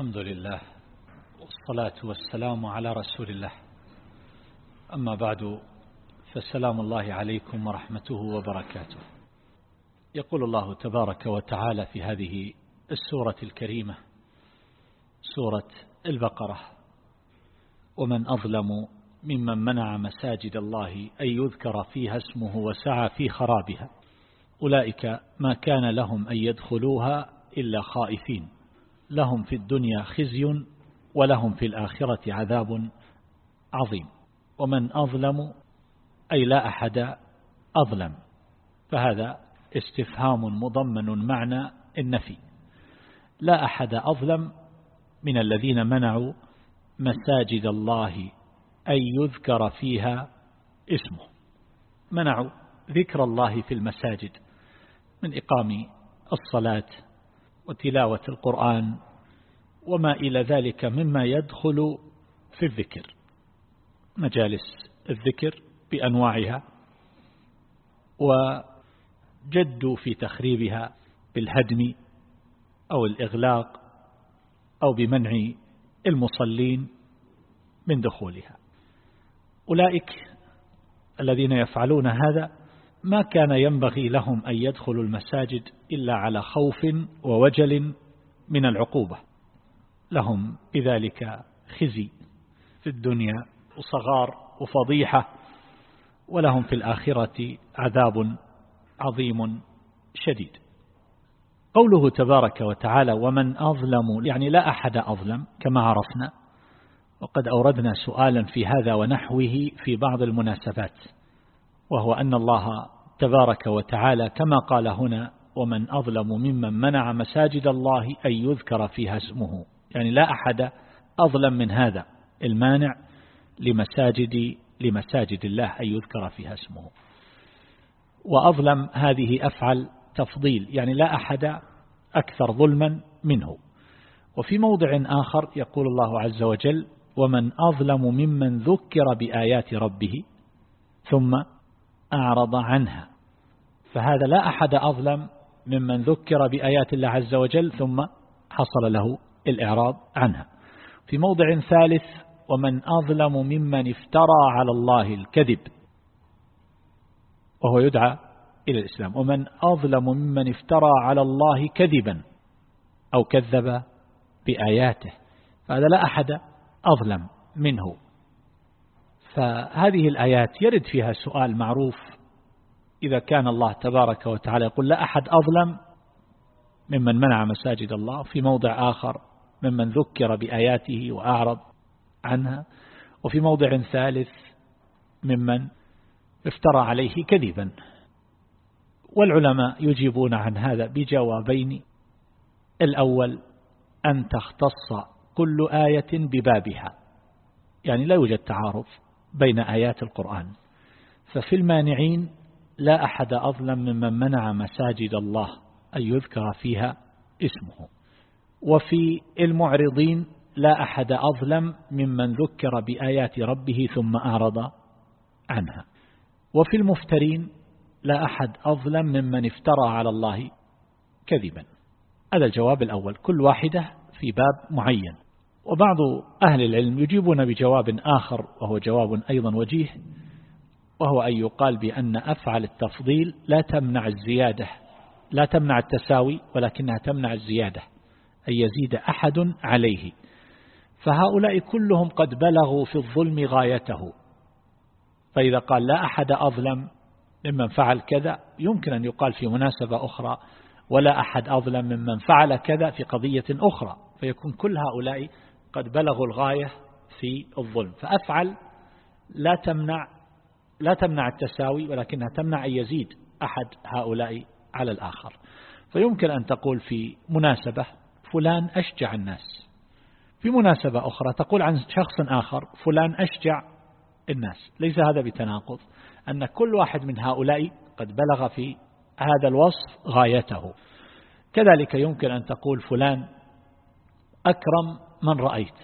الحمد لله والصلاة والسلام على رسول الله. أما بعد فسلام الله عليكم ورحمته وبركاته. يقول الله تبارك وتعالى في هذه السورة الكريمة سورة البقرة ومن أظلم ممن منع مساجد الله أن يذكر فيها اسمه وسعى في خرابها أولئك ما كان لهم أن يدخلوها إلا خائفين. لهم في الدنيا خزي ولهم في الآخرة عذاب عظيم. ومن أظلم أي لا أحد أظلم. فهذا استفهام مضمن معنى النفي. لا أحد أظلم من الذين منعوا مساجد الله أن يذكر فيها اسمه. منعوا ذكر الله في المساجد من إقام الصلاة وتلاوة القرآن وما إلى ذلك مما يدخل في الذكر. مجالس الذكر بأنواعها وجدوا في تخريبها بالهدم أو الإغلاق أو بمنع المصلين من دخولها. أولئك الذين يفعلون هذا ما كان ينبغي لهم أن يدخلوا المساجد إلا على خوف ووجل من العقوبة. لهم بذلك خزي في الدنيا وصغار وفضيحة ولهم في الآخرة عذاب عظيم شديد. قوله تبارك وتعالى ومن أظلم يعني لا أحد أظلم كما عرفنا. وقد أوردنا سؤالا في هذا ونحوه في بعض المناسبات. وهو أن الله تبارك وتعالى كما قال هنا ومن أظلم ممن منع مساجد الله أن يذكر فيها اسمه. يعني لا أحد أظلم من هذا المانع لمساجد لمساجد الله أن يذكر فيها اسمه. وأظلم هذه أفعل تفضيل يعني لا أحد أكثر ظلما منه. وفي موضع آخر يقول الله عز وجل ومن أظلم ممن ذكر بآيات ربه ثم أعرض عنها. فهذا لا أحد أظلم ممن ذكر بآيات الله عز وجل ثم حصل له الإعراض عنها. في موضع ثالث ومن أظلم ممن افترى على الله الكذب وهو يدعى إلى الإسلام. ومن أظلم ممن افترى على الله كذبا أو كذب بآياته فهذا لا أحد أظلم منه. فهذه الآيات يرد فيها سؤال معروف إذا كان الله تبارك وتعالى يقول لا أحد أظلم ممن منع مساجد الله في موضع آخر ممن ذكر بآياته وأعرض عنها وفي موضع ثالث ممن افترى عليه كذبا. والعلماء يجيبون عن هذا بجوابين. الأول أن تختص كل آية ببابها يعني لا يوجد تعارض. بين آيات القرآن. ففي المانعين لا أحد أظلم ممن منع مساجد الله أن يذكر فيها اسمه. وفي المعرضين لا أحد أظلم ممن ذكر بآيات ربه ثم أعرض عنها. وفي المفترين لا أحد أظلم ممن افترى على الله كذبا. هذا الجواب الأول. كل واحدة في باب معين. وبعض أهل العلم يجيبون بجواب آخر وهو جواب أيضا وجيه وهو أن يقال بأن أفعل التفضيل لا تمنع الزيادة لا تمنع التساوي ولكنها تمنع الزيادة أن يزيد أحد عليه. فهؤلاء كلهم قد بلغوا في الظلم غايته. فإذا قال لا أحد أظلم ممن فعل كذا يمكن أن يقال في مناسبة أخرى ولا أحد أظلم ممن فعل كذا في قضية أخرى. فيكون كل هؤلاء قد بلغوا الغاية في الظلم. فأفعل لا تمنع لا تمنع التساوي ولكنها تمنع أن يزيد أحد هؤلاء على الآخر. فيمكن أن تقول في مناسبة فلان أشجع الناس. في مناسبة أخرى تقول عن شخص آخر فلان أشجع الناس. ليس هذا بتناقض أن كل واحد من هؤلاء قد بلغ في هذا الوصف غايته. كذلك يمكن أن تقول فلان أكرم من رأيت؟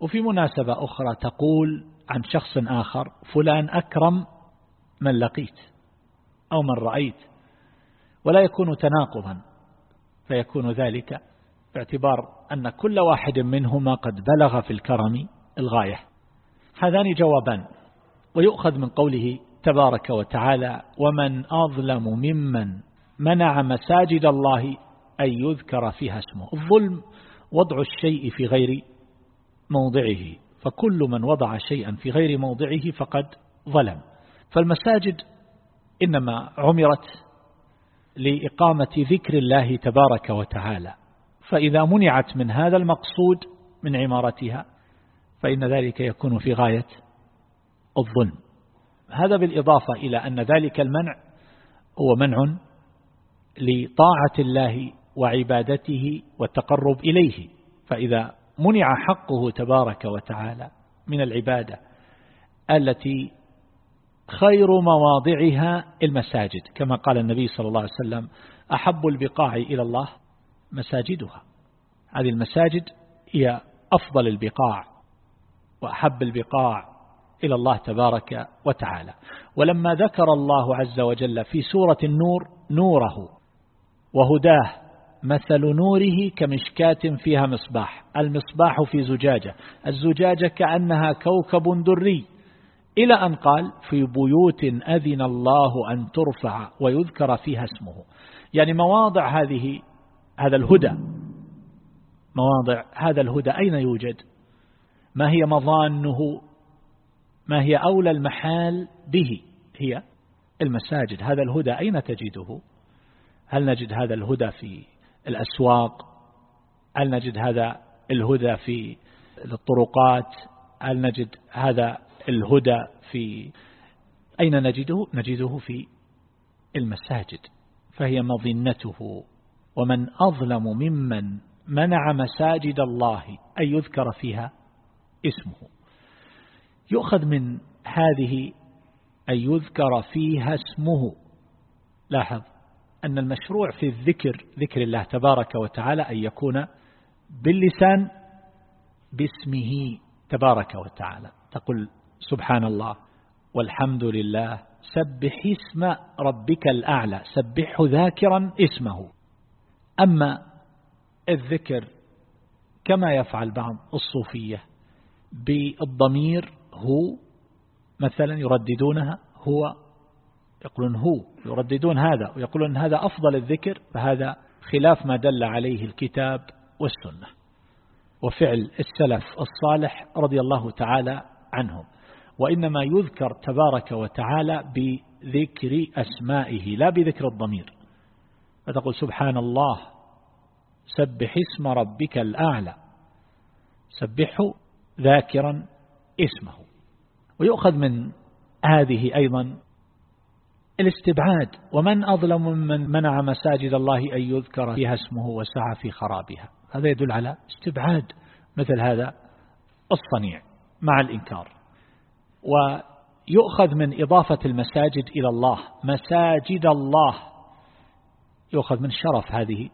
وفي مناسبة أخرى تقول عن شخص آخر فلان أكرم من لقيت أو من رأيت ولا يكون تناقضا فيكون ذلك باعتبار أن كل واحد منهما قد بلغ في الكرم الغاية. هذان جوابان ويؤخذ من قوله تبارك وتعالى ومن أظلم ممن منع مساجد الله أن يذكر فيها اسمه. الظلم وضع الشيء في غير موضعه فكل من وضع شيئا في غير موضعه فقد ظلم. فالمساجد إنما عمرت لإقامة ذكر الله تبارك وتعالى. فإذا منعت من هذا المقصود من عمارتها فإن ذلك يكون في غاية الظلم. هذا بالإضافة إلى أن ذلك المنع هو منع لطاعة الله وعبادته والتقرب إليه. فإذا منع حقه تبارك وتعالى من العبادة التي خير مواضعها المساجد كما قال النبي صلى الله عليه وسلم أحب البقاع إلى الله مساجدها. هذه المساجد هي أفضل البقاع وأحب البقاع إلى الله تبارك وتعالى. ولما ذكر الله عز وجل في سورة النور نوره وهداه مثل نوره كمشكاة فيها مصباح المصباح في زجاجة الزجاجة كأنها كوكب دري. إلى أن قال في بيوت أذن الله أن ترفع ويذكر فيها اسمه. يعني مواضع هذه هذا الهدى. مواضع هذا الهدى. أين يوجد؟ ما هي مظانه؟ ما هي أولى المحال به؟ هي المساجد. هذا الهدى. أين تجده؟ هل نجد هذا الهدى في الأسواق هل نجد هذا الهدى في الطرقات؟ هل نجد هذا الهدى في أين نجده؟ نجده في المساجد فهي مظنته. ومن أظلم ممن منع مساجد الله أن يذكر فيها اسمه. يؤخذ من هذه أن يذكر فيها اسمه. لاحظ أن المشروع في الذكر ذكر الله تبارك وتعالى أن يكون باللسان باسمه تبارك وتعالى. تقول سبحان الله والحمد لله سبح اسم ربك الأعلى سبحه ذاكرا اسمه. أما الذكر كما يفعل بعض الصوفية بالضمير هو مثلا يرددونها هو يقولون هو يرددون هذا ويقولون هذا أفضل الذكر فهذا خلاف ما دل عليه الكتاب والسنة. وفعل السلف الصالح رضي الله تعالى عنهم. وإنما يذكر تبارك وتعالى بذكر أسمائه لا بذكر الضمير. فتقول سبحان الله سبح اسم ربك الأعلى. سبحه ذاكرا اسمه. ويؤخذ من هذه أيضا الاستبعاد ومن أظلم ممن منع مساجد الله أن يذكر فيها اسمه وسعى في خرابها. هذا يدل على استبعاد مثل هذا الصنيع مع الإنكار. ويؤخذ من إضافة المساجد إلى الله مساجد الله. يؤخذ من شرف هذه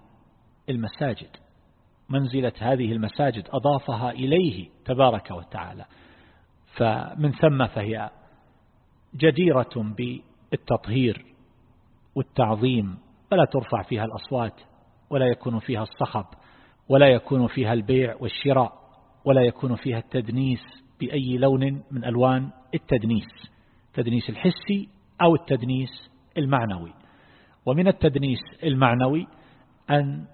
المساجد. منزلة هذه المساجد أضافها إليه تبارك وتعالى. فمن ثم فهي جديرة بالتطهير والتعظيم فلا ترفع فيها الأصوات ولا يكون فيها الصخب ولا يكون فيها البيع والشراء ولا يكون فيها التدنيس بأي لون من ألوان التدنيس التدنيس الحسي أو التدنيس المعنوي. ومن التدنيس المعنوي أن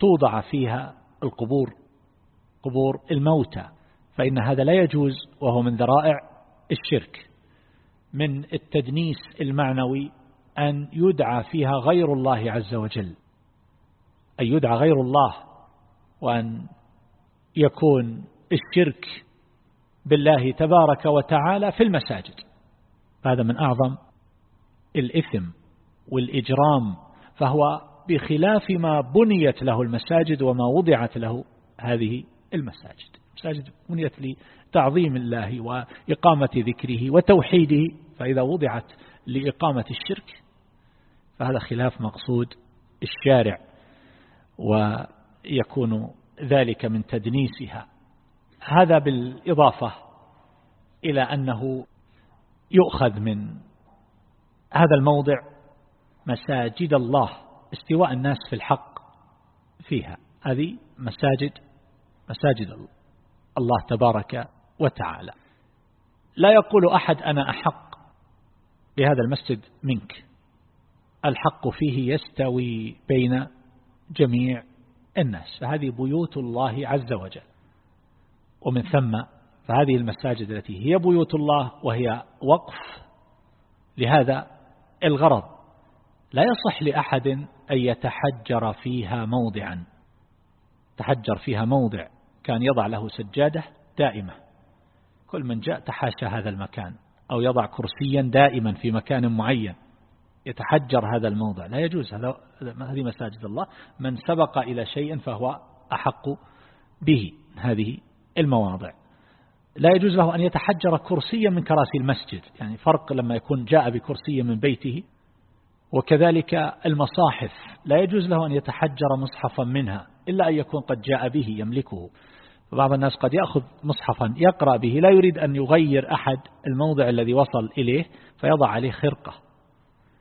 توضع فيها القبور قبور الموتى فإن هذا لا يجوز وهو من ذرائع الشرك. من التدنيس المعنوي أن يدعى فيها غير الله عز وجل. أن يدعى غير الله وأن يكون الشرك بالله تبارك وتعالى في المساجد. هذا من أعظم الإثم والإجرام فهو بخلاف ما بنيت له المساجد وما وضعت له هذه المساجد. المساجد بنيت لتعظيم الله وإقامة ذكره وتوحيده فإذا وضعت لإقامة الشرك فهذا خلاف مقصود الشارع ويكون ذلك من تدنيسها. هذا بالإضافة إلى أنه يؤخذ من هذا الموضع مساجد الله استواء الناس في الحق فيها. هذه مساجد مساجد الله تبارك وتعالى. لا يقول أحد أنا أحق بهذا المسجد منك. الحق فيه يستوي بين جميع الناس. فهذه بيوت الله عز وجل. ومن ثم فهذه المساجد التي هي بيوت الله وهي وقف لهذا الغرض. لا يصح لأحد أن يتحجر فيها موضعا. تحجر فيها موضع كان يضع له سجادة دائمة. كل من جاء تحاشى هذا المكان. أو يضع كرسيا دائما في مكان معين. يتحجر هذا الموضع. لا يجوز. هذه مساجد الله. من سبق إلى شيء فهو أحق به. هذه المواضع. لا يجوز له أن يتحجر كرسيا من كراسي المسجد. يعني فرق لما يكون جاء بكرسي من بيته. وكذلك المصاحف. لا يجوز له أن يتحجر مصحفا منها إلا أن يكون قد جاء به يملكه. فبعض الناس قد يأخذ مصحفا يقرأ به لا يريد أن يغير أحد الموضع الذي وصل إليه فيضع عليه خرقة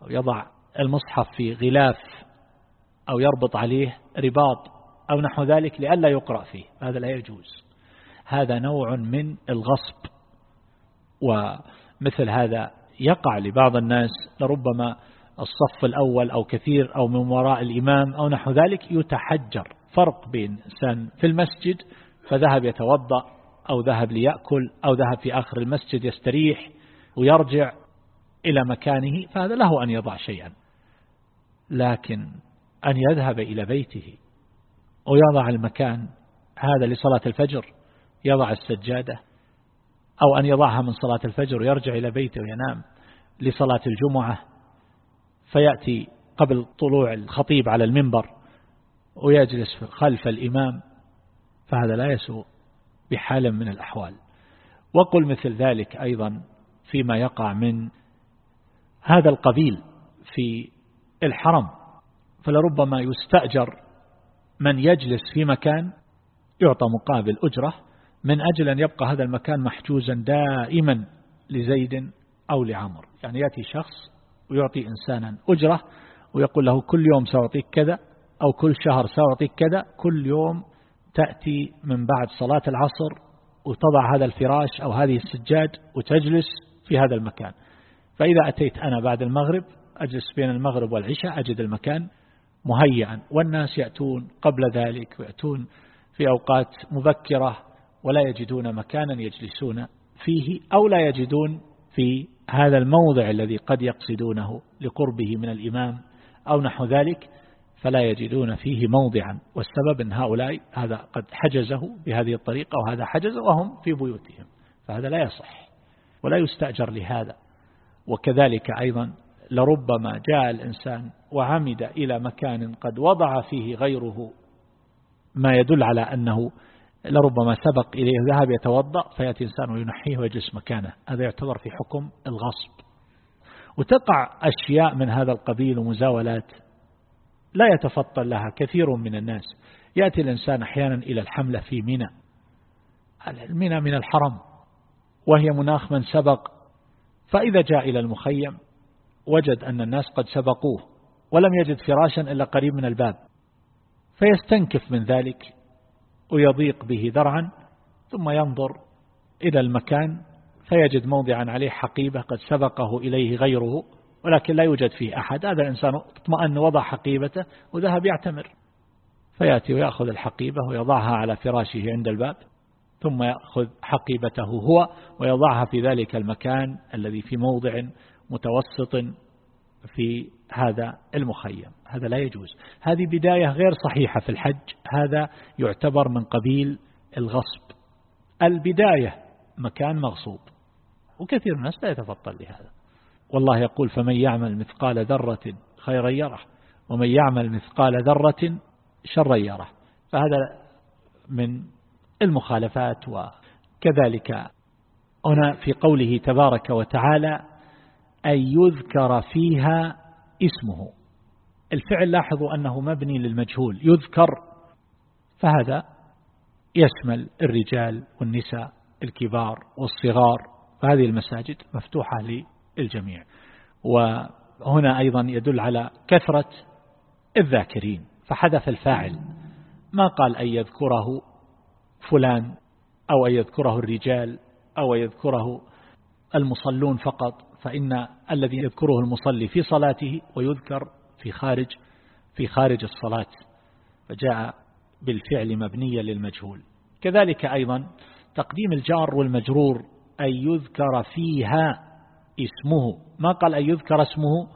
أو يضع المصحف في غلاف أو يربط عليه رباط أو نحو ذلك لئلا يقرأ فيه. هذا لا يجوز. هذا نوع من الغصب. ومثل هذا يقع لبعض الناس لربما الصف الأول أو كثير أو من وراء الإمام أو نحو ذلك يتحجر. فرق بين إنسان في المسجد فذهب يتوضأ أو ذهب ليأكل أو ذهب في آخر المسجد يستريح ويرجع إلى مكانه فهذا له أن يضع شيئا لكن أن يذهب إلى بيته ويضع المكان هذا لصلاة الفجر يضع السجادة أو أن يضعها من صلاة الفجر ويرجع إلى بيته وينام لصلاة الجمعة فيأتي قبل طلوع الخطيب على المنبر ويجلس خلف الإمام فهذا لا يسوء بحال من الأحوال. وقل مثل ذلك أيضا فيما يقع من هذا القبيل في الحرم فلربما يستأجر من يجلس في مكان يعطى مقابل أجرة من أجل أن يبقى هذا المكان محجوزا دائما لزيد أو لعمر. يعني يأتي شخص ويعطي إنسانا أجرة ويقول له كل يوم سأعطيك كذا أو كل شهر سأعطيك كذا كل يوم تأتي من بعد صلاة العصر وتضع هذا الفراش أو هذه السجاد وتجلس في هذا المكان. فإذا أتيت أنا بعد المغرب أجلس بين المغرب والعشاء أجد المكان مهيئا والناس يأتون قبل ذلك ويأتون في أوقات مبكرة ولا يجدون مكانا يجلسون فيه أو لا يجدون في هذا الموضع الذي قد يقصدونه لقربه من الإمام أو نحو ذلك. فلا يجدون فيه موضعا. والسبب أن هؤلاء هذا قد حجزه بهذه الطريقة وهذا حجز وهم في بيوتهم فهذا لا يصح ولا يستأجر لهذا. وكذلك أيضا لربما جاء الإنسان وعمد إلى مكان قد وضع فيه غيره ما يدل على أنه لربما سبق إليه ذهب يتوضأ فيأتي إنسان وينحيه ويجلس مكانه. هذا يعتبر في حكم الغصب. وتقع أشياء من هذا القبيل ومزاولات لا يتفطن لها كثير من الناس. يأتي الإنسان أحيانا إلى الحملة في منى. المنى من الحرم وهي مناخ من سبق. فإذا جاء إلى المخيم وجد أن الناس قد سبقوه ولم يجد فراشا إلا قريب من الباب. فيستنكف من ذلك ويضيق به ذرعا ثم ينظر إلى المكان فيجد موضعا عليه حقيبة قد سبقه إليه غيره. ولكن لا يوجد فيه أحد. هذا الإنسان اطمأن وضع حقيبته وذهب يعتمر. فيأتي ويأخذ الحقيبة ويضعها على فراشه عند الباب ثم يأخذ حقيبته هو ويضعها في ذلك المكان الذي في موضع متوسط في هذا المخيم. هذا لا يجوز. هذه بداية غير صحيحة في الحج. هذا يعتبر من قبيل الغصب. البداية مكان مغصوب. وكثير من الناس لا يتفطن لهذا. والله يقول فمن يعمل مثقال ذرة خيرا يره ومن يعمل مثقال ذرة شرا يره. فهذا من المخالفات وكذلك هنا في قوله تبارك وتعالى أن يذكر فيها اسمه. الفعل لاحظوا أنه مبني للمجهول يذكر فهذا يشمل الرجال والنساء الكبار والصغار فهذه المساجد مفتوحة للجميع وهنا أيضا يدل على كثرة الذاكرين. فحدث الفاعل ما قال أن يذكره فلان أو أن يذكره الرجال أو أن يذكره المصلون فقط فإن الذي يذكره المصلي في صلاته ويذكر في خارج في خارج الصلاة. فجاء بالفعل مبنيا للمجهول. كذلك أيضا تقديم الجار والمجرور أن يذكر فيها اسمه. ما قال أن يذكر اسمه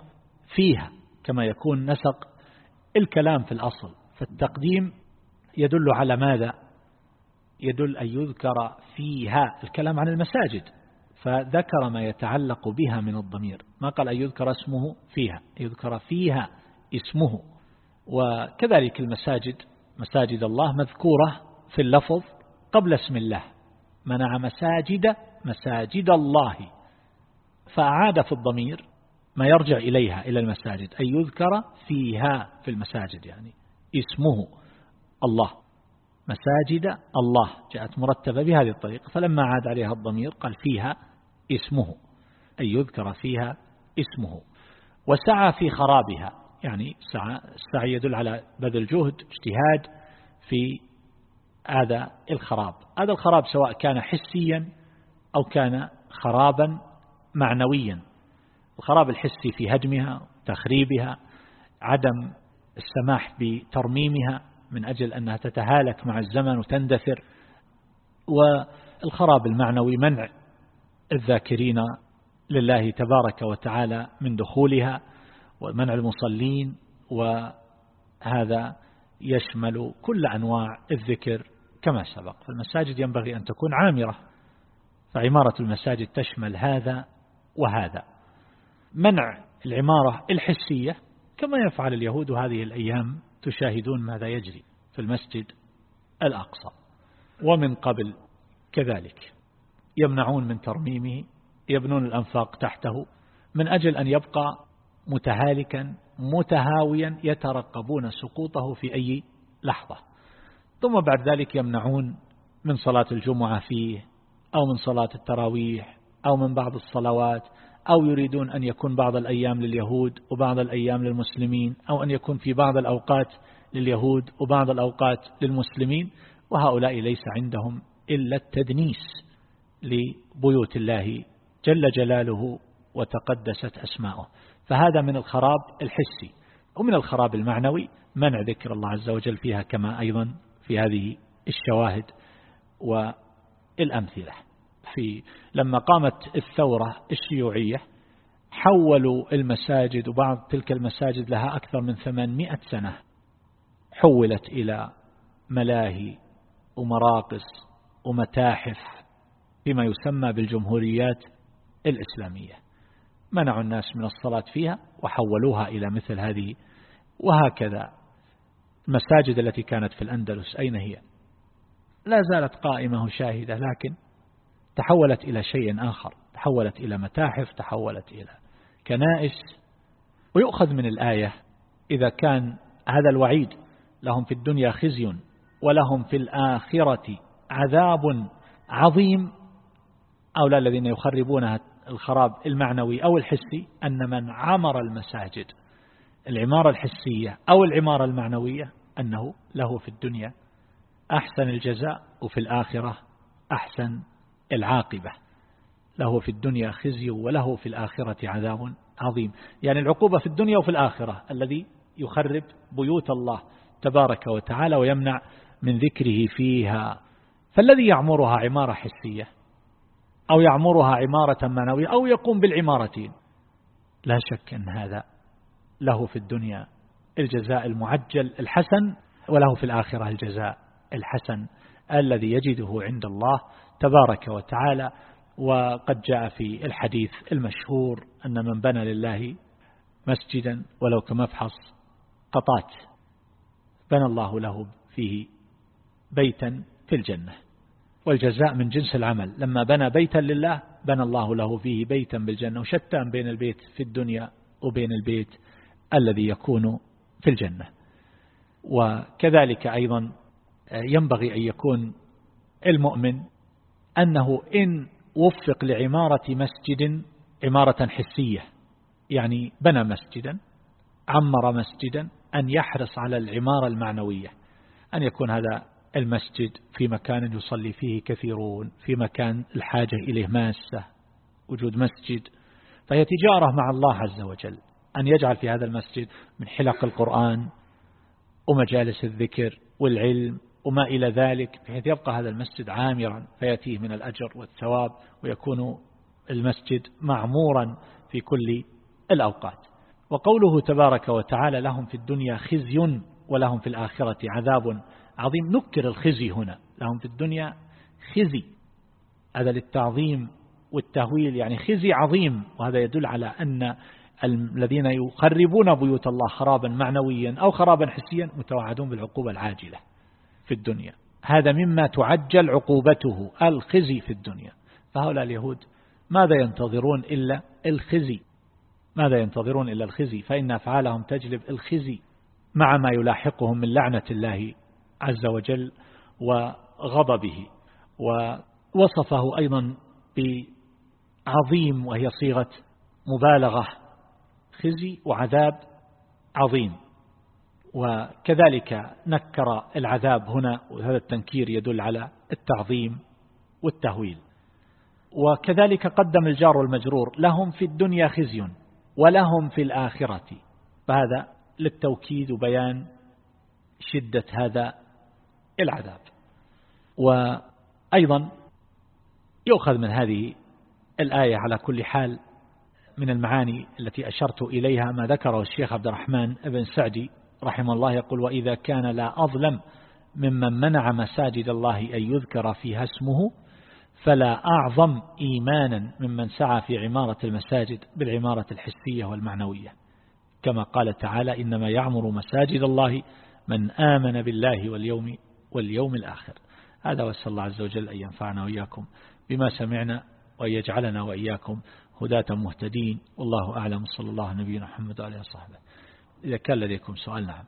فيها كما يكون نسق الكلام في الأصل. فالتقديم يدل على ماذا؟ يدل أن يذكر فيها الكلام عن المساجد فذكر ما يتعلق بها من الضمير. ما قال أن يذكر اسمه فيها يذكر فيها اسمه. وكذلك المساجد مساجد الله مذكورة في اللفظ قبل اسم الله. منع مساجد مساجد الله. فأعاد في الضمير ما يرجع إليها إلى المساجد أن يذكر فيها في المساجد يعني اسمه الله مساجد الله جاءت مرتبة بهذه الطريقة فلما عاد عليها الضمير قال فيها اسمه أن يذكر فيها اسمه. وسعى في خرابها يعني سعى السعي يدل على بذل جهد اجتهاد في هذا الخراب. هذا الخراب سواء كان حسيا أو كان خرابا معنويا. الخراب الحسي في هدمها تخريبها عدم السماح بترميمها من أجل أنها تتهالك مع الزمن وتندثر. والخراب المعنوي منع الذاكرين لله تبارك وتعالى من دخولها ومنع المصلين وهذا يشمل كل أنواع الذكر كما سبق. فالمساجد ينبغي أن تكون عامرة فعمارة المساجد تشمل هذا وهذا منع العمارة الحسية كما يفعل اليهود هذه الأيام تشاهدون ماذا يجري في المسجد الأقصى. ومن قبل كذلك يمنعون من ترميمه يبنون الأنفاق تحته من أجل أن يبقى متهالكا متهاويا يترقبون سقوطه في أي لحظة. ثم بعد ذلك يمنعون من صلاة الجمعة فيه أو من صلاة التراويح أو من بعض الصلوات أو يريدون أن يكون بعض الأيام لليهود وبعض الأيام للمسلمين أو أن يكون في بعض الأوقات لليهود وبعض الأوقات للمسلمين وهؤلاء ليس عندهم إلا التدنيس لبيوت الله جل جلاله وتقدست أسماؤه. فهذا من الخراب الحسي ومن الخراب المعنوي منع ذكر الله عز وجل فيها كما أيضا في هذه الشواهد والأمثلة. في لما قامت الثورة الشيوعية حولوا المساجد وبعض تلك المساجد لها أكثر من 800 سنة حولت إلى ملاهي ومراقص ومتاحف فيما يسمى بالجمهوريات الإسلامية. منعوا الناس من الصلاة فيها وحولوها إلى مثل هذه. وهكذا المساجد التي كانت في الأندلس أين هي؟ لا زالت قائمة وشاهدة لكن تحولت إلى شيء آخر تحولت إلى متاحف تحولت إلى كنائس. ويؤخذ من الآية إذا كان هذا الوعيد لهم في الدنيا خزي ولهم في الآخرة عذاب عظيم. أولى الذين يخربونها الخراب المعنوي أو الحسي أن من عمر المساجد العمارة الحسية أو العمارة المعنوية أنه له في الدنيا أحسن الجزاء وفي الآخرة أحسن العاقبة. له في الدنيا خزي وله في الآخرة عذاب عظيم. يعني العقوبة في الدنيا وفي الآخرة الذي يخرب بيوت الله تبارك وتعالى ويمنع من ذكره فيها. فالذي يعمرها عمارة حسية أو يعمرها عمارة معنوية أو يقوم بالعمارتين لا شك أن هذا له في الدنيا الجزاء المعجل الحسن وله في الآخرة الجزاء الحسن الذي يجده عند الله تبارك وتعالى وقد جاء في الحديث المشهور أن من بنى لله مسجدا ولو كمفحص قطاة بنى الله له فيه بيتا في الجنة. والجزاء من جنس العمل لما بنى بيتا لله بنى الله له فيه بيتا بالجنة وشتان بين البيت في الدنيا وبين البيت الذي يكون في الجنة. وكذلك أيضا ينبغي أن يكون المؤمن أنه إن وفق لعمارة مسجد عمارة حسية يعني بنى مسجدا عمر مسجدا أن يحرص على العمارة المعنوية أن يكون هذا المسجد في مكان يصلي فيه كثيرون في مكان الحاجة إليه ماسة وجود مسجد. فهي تجارة مع الله عز وجل أن يجعل في هذا المسجد من حلق القرآن ومجالس الذكر والعلم وما إلى ذلك بحيث يبقى هذا المسجد عامرا فيأتيه من الأجر والثواب ويكون المسجد معمورا في كل الأوقات. وقوله تبارك وتعالى لهم في الدنيا خزي ولهم في الآخرة عذاب عظيم. نكر الخزي هنا لهم في الدنيا خزي. هذا للتعظيم والتهويل يعني خزي عظيم. وهذا يدل على أن الذين يخربون بيوت الله خرابا معنويا أو خرابا حسيا متوعدون بالعقوبة العاجلة. في الدنيا. هذا مما تعجل عقوبته الخزي في الدنيا. فهؤلاء اليهود ماذا ينتظرون إلا الخزي؟ ماذا ينتظرون إلا الخزي؟ فإن أفعالهم تجلب الخزي مع ما يلاحقهم من لعنة الله عز وجل وغضبه. ووصفه أيضا بعظيم وهي صيغة مبالغة خزي وعذاب عظيم. وكذلك نكر العذاب هنا وهذا التنكير يدل على التعظيم والتهويل. وكذلك قدم الجار والمجرور لهم في الدنيا خزي ولهم في الآخرة. فهذا للتوكيد وبيان شدة هذا العذاب. وأيضا يؤخذ من هذه الآية على كل حال من المعاني التي أشرت إليها ما ذكره الشيخ عبد الرحمن بن سعدي رحمه الله يقول وإذا كان لا أظلم ممن منع مساجد الله أن يذكر فيها اسمه فلا أعظم إيمانا ممن سعى في عمارة المساجد بالعمارة الحسية والمعنوية. كما قال تعالى إنما يعمر مساجد الله من آمن بالله واليوم واليوم الآخر. هذا وأسأل الله عز وجل أن ينفعنا وإياكم بما سمعنا وأن يجعلنا وإياكم هداة مهتدين. والله أعلم. صلى الله على نبينا محمد وعليه وصحبه. إذا كان لديكم سؤال نعم.